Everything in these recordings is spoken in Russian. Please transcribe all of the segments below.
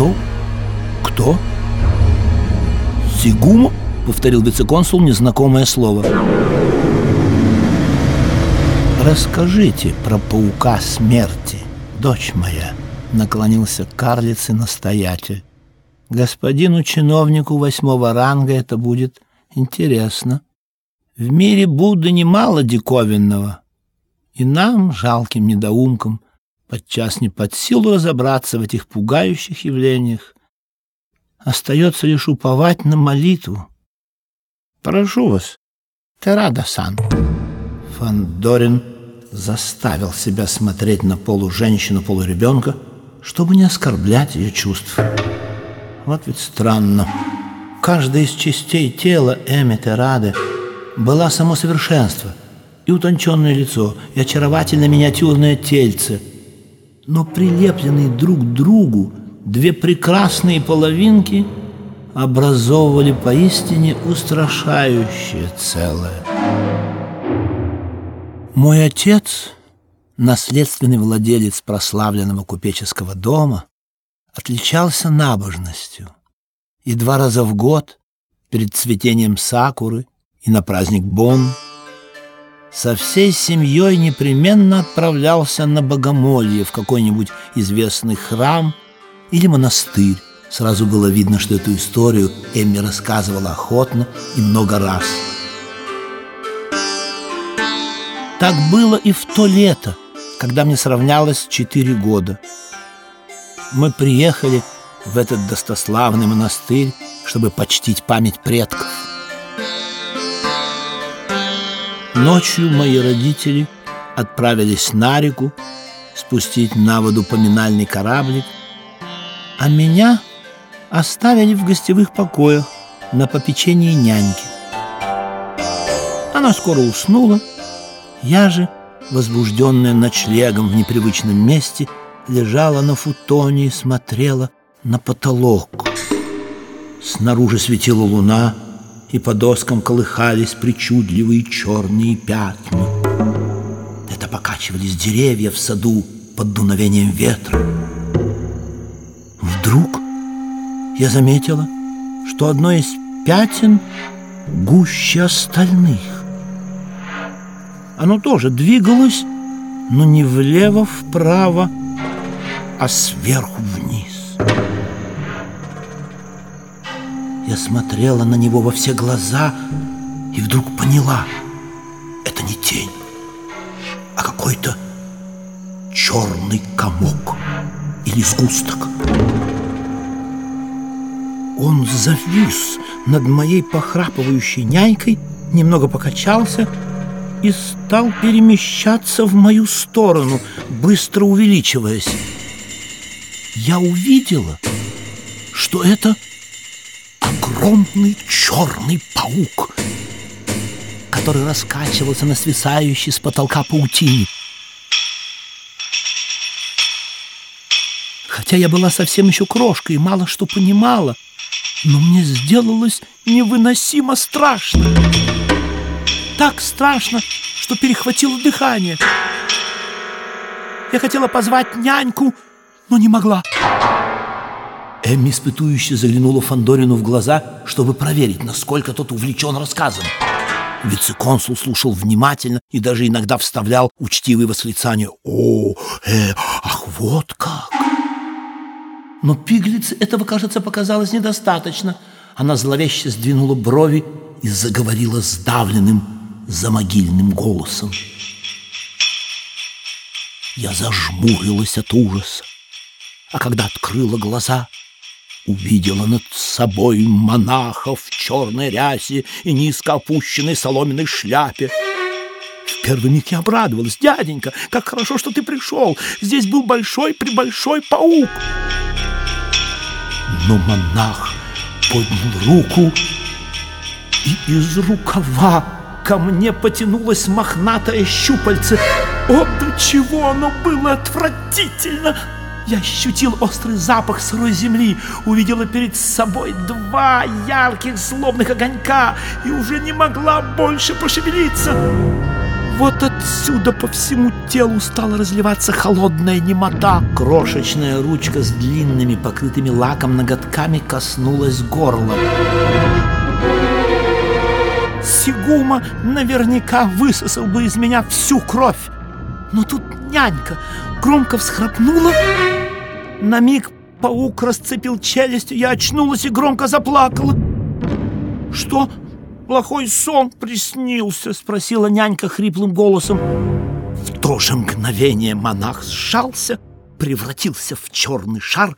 Что? Кто? Сигумо? Повторил вице-консул незнакомое слово. Расскажите про паука смерти, дочь моя, наклонился к карлице настоятель. Господину чиновнику восьмого ранга это будет интересно. В мире Будды немало диковинного, и нам, жалким недоумкам, подчас не под силу разобраться в этих пугающих явлениях. Остается лишь уповать на молитву. Прошу вас, Терада-сан. Фандорин заставил себя смотреть на полуженщину-полуребенка, чтобы не оскорблять ее чувств. Вот ведь странно. Каждая из частей тела Эми Терады была само совершенство, и утонченное лицо, и очаровательно миниатюрное тельце. Но прилепленные друг к другу две прекрасные половинки образовывали поистине устрашающее целое. Мой отец, наследственный владелец прославленного купеческого дома, отличался набожностью, и два раза в год, перед цветением сакуры и на праздник Бон, со всей семьей непременно отправлялся на богомолье в какой-нибудь известный храм или монастырь. Сразу было видно, что эту историю Эмми рассказывала охотно и много раз. Так было и в то лето, когда мне сравнялось четыре года. Мы приехали в этот достославный монастырь, чтобы почтить память предков. Ночью мои родители отправились на реку спустить на воду поминальный кораблик, а меня оставили в гостевых покоях на попечении няньки. Она скоро уснула, я же, возбужденная ночлегом в непривычном месте, лежала на футоне и смотрела на потолок. Снаружи светила луна, и по доскам колыхались причудливые черные пятна. Это покачивались деревья в саду под дуновением ветра. Вдруг я заметила, что одно из пятен гуще остальных. Оно тоже двигалось, но не влево-вправо, а сверху вниз. Я смотрела на него во все глаза и вдруг поняла, это не тень, а какой-то черный комок или сгусток. Он завис над моей похрапывающей нянькой, немного покачался и стал перемещаться в мою сторону, быстро увеличиваясь. Я увидела, что это огромный черный паук, который раскачивался на свисающей с потолка паутине. Хотя я была совсем еще крошкой и мало что понимала, но мне сделалось невыносимо страшно так страшно, что перехватило дыхание. Я хотела позвать няньку, но не могла. Эмми испытующе заглянула Фандорину в глаза, чтобы проверить, насколько тот увлечен рассказом. Вице-консул слушал внимательно и даже иногда вставлял учтивые восклицания. «О, э, ах, вот как!» Но пиглице этого, кажется, показалось недостаточно. Она зловеще сдвинула брови и заговорила сдавленным, за могильным голосом. Я зажмурилась от ужаса, а когда открыла глаза, увидела над собой монаха в черной рясе и низко опущенной соломенной шляпе. В первый миг я обрадовалась. «Дяденька, как хорошо, что ты пришел! Здесь был большой-пребольшой паук!» Но монах поднял руку, и из рукава ко мне потянулось мохнатое щупальце. О, до чего оно было отвратительно! Я ощутил острый запах сырой земли, увидела перед собой два ярких злобных огонька и уже не могла больше пошевелиться. вот отсюда по всему телу стала разливаться холодная немота. Крошечная ручка с длинными, покрытыми лаком ноготками коснулась горла. Сигума наверняка высосал бы из меня всю кровь. Но тут нянька громко всхрапнула. На миг паук расцепил челюсть, я очнулась и громко заплакала. «Что?» плохой сон приснился?» — спросила нянька хриплым голосом. В то же мгновение монах сжался, превратился в черный шар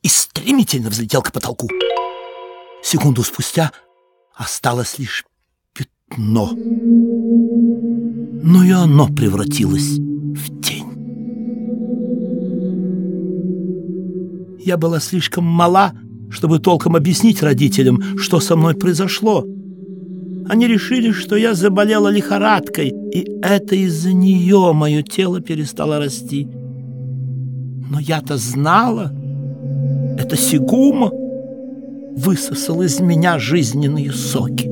и стремительно взлетел к потолку. Секунду спустя осталось лишь пятно. Но и оно превратилось в тень. Я была слишком мала, чтобы толком объяснить родителям, что со мной произошло — они решили, что я заболела лихорадкой, и это из-за нее мое тело перестало расти. Но я-то знала, это Сигума высосал из меня жизненные соки.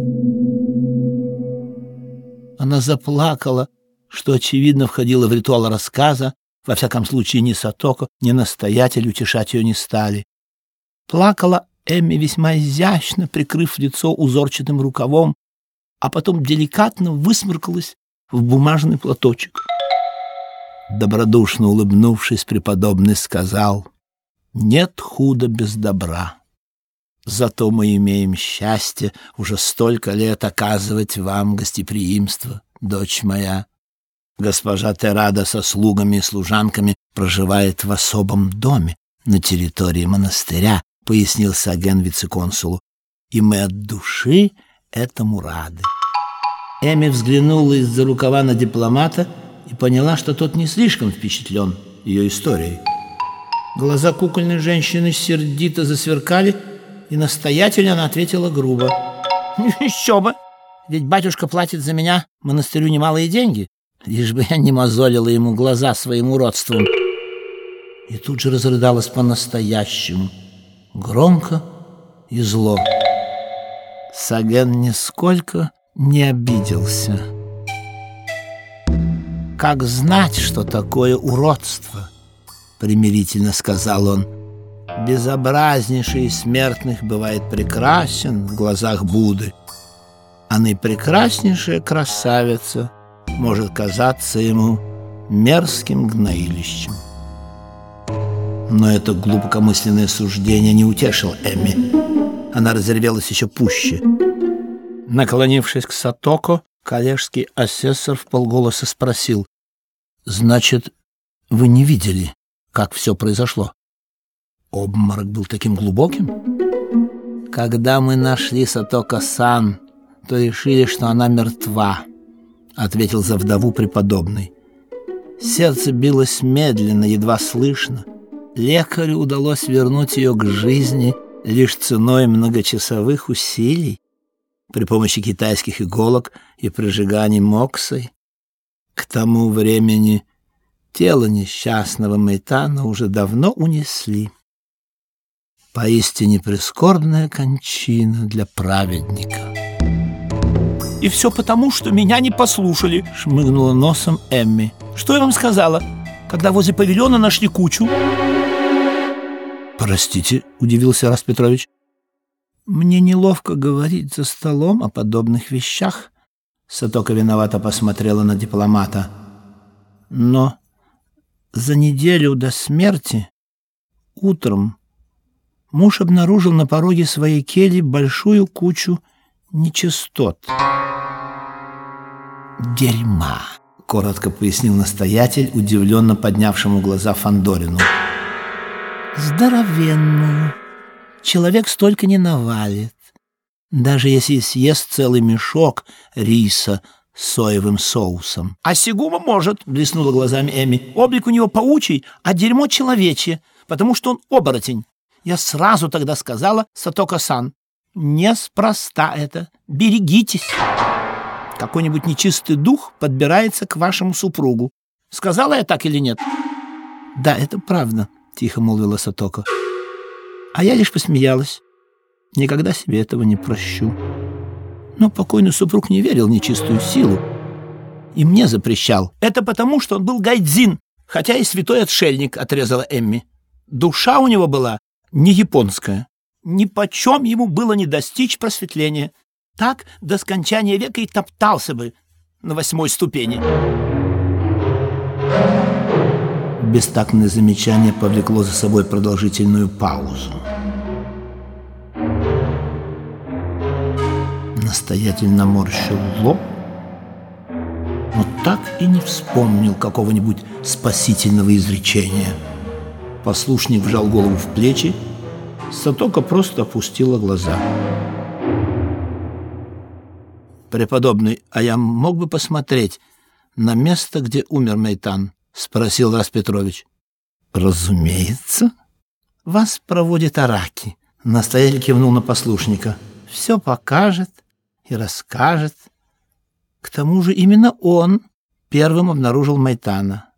Она заплакала, что, очевидно, входило в ритуал рассказа, во всяком случае ни Сатоко, ни настоятель утешать ее не стали. Плакала Эмми весьма изящно, прикрыв лицо узорчатым рукавом, а потом деликатно высморкалась в бумажный платочек. Добродушно улыбнувшись, преподобный сказал, «Нет худа без добра. Зато мы имеем счастье уже столько лет оказывать вам гостеприимство, дочь моя. Госпожа Терада со слугами и служанками проживает в особом доме на территории монастыря, пояснил Саген вице-консулу, и мы от души этому рады. Эми взглянула из-за рукава на дипломата и поняла, что тот не слишком впечатлен ее историей. Глаза кукольной женщины сердито засверкали, и настоятельно она ответила грубо. «Еще бы! Ведь батюшка платит за меня монастырю немалые деньги, лишь бы я не мозолила ему глаза своим уродством». И тут же разрыдалась по-настоящему, громко и зло. Саген нисколько не обиделся. «Как знать, что такое уродство?» — примирительно сказал он. «Безобразнейший из смертных бывает прекрасен в глазах Будды, а наипрекраснейшая красавица может казаться ему мерзким гноилищем». Но это глубокомысленное суждение не утешило Эмми она разревелась еще пуще. Наклонившись к Сатоко, коллежский асессор в полголоса спросил, «Значит, вы не видели, как все произошло?» Обморок был таким глубоким. «Когда мы нашли Сатоко-сан, то решили, что она мертва», — ответил за вдову преподобный. Сердце билось медленно, едва слышно. Лекарю удалось вернуть ее к жизни — лишь ценой многочасовых усилий при помощи китайских иголок и прижиганий моксой. К тому времени тело несчастного Мейтана уже давно унесли. Поистине прискорбная кончина для праведника. «И все потому, что меня не послушали», — шмыгнула носом Эмми. «Что я вам сказала, когда возле павильона нашли кучу?» «Простите», — удивился Раст Петрович. «Мне неловко говорить за столом о подобных вещах», — Сатока виновато посмотрела на дипломата. «Но за неделю до смерти, утром, муж обнаружил на пороге своей кельи большую кучу нечистот». «Дерьма», — коротко пояснил настоятель, удивленно поднявшему глаза Фандорину здоровенную. Человек столько не навалит. Даже если съест целый мешок риса с соевым соусом. — А Сигума может, — блеснула глазами Эми. — Облик у него паучий, а дерьмо человечье, потому что он оборотень. Я сразу тогда сказала Сатока-сан. Неспроста это. Берегитесь. Какой-нибудь нечистый дух подбирается к вашему супругу. Сказала я так или нет? Да, это правда. — тихо молвила Сатока. А я лишь посмеялась. Никогда себе этого не прощу. Но покойный супруг не верил в нечистую силу. И мне запрещал. Это потому, что он был гайдзин, хотя и святой отшельник, отрезала Эмми. Душа у него была не японская. Ни почем ему было не достичь просветления. Так до скончания века и топтался бы на восьмой ступени. Бестактное замечание повлекло за собой продолжительную паузу. Настоятельно морщил лоб, но так и не вспомнил какого-нибудь спасительного изречения. Послушник вжал голову в плечи, Сатока просто опустила глаза. «Преподобный, а я мог бы посмотреть на место, где умер Мейтан?» — спросил Рас Петрович. «Разумеется. Вас проводит Араки». Настоятель кивнул на послушника. «Все покажет и расскажет. К тому же именно он первым обнаружил Майтана.